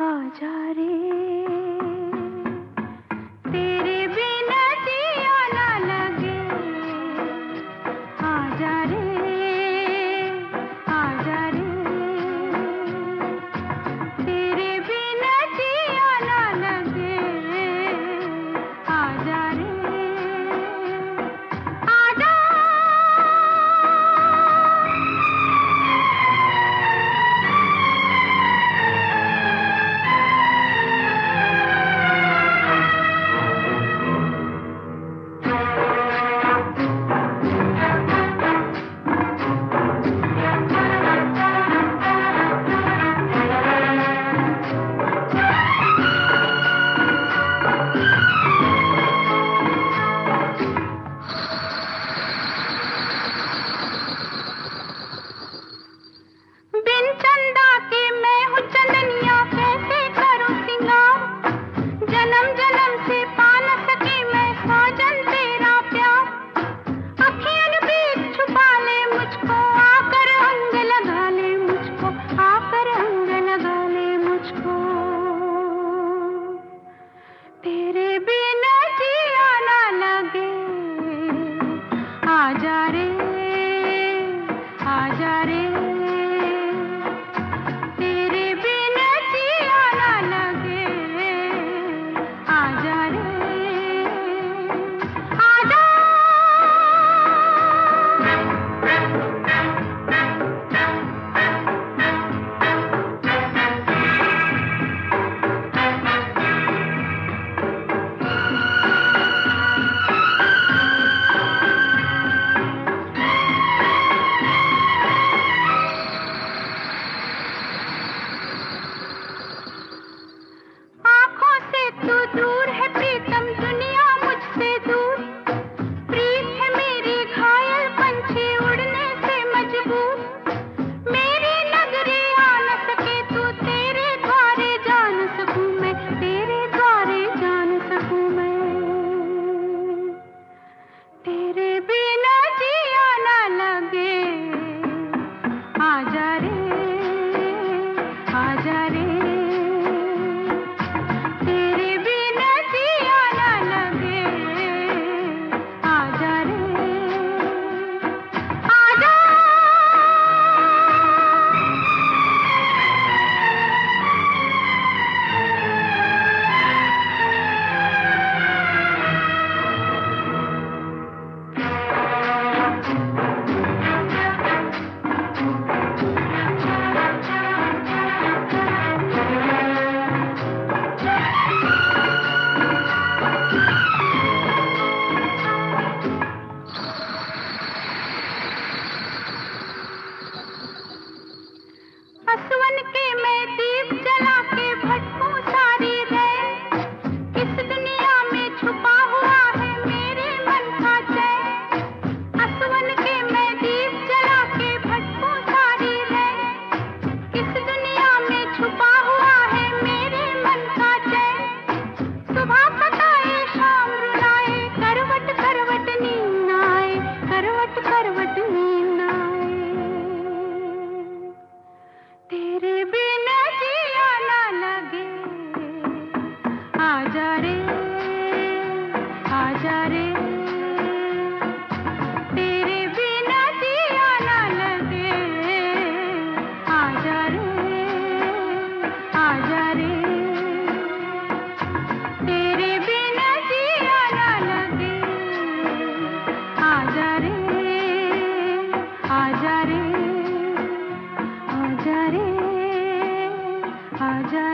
आजा रे।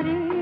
प्यारे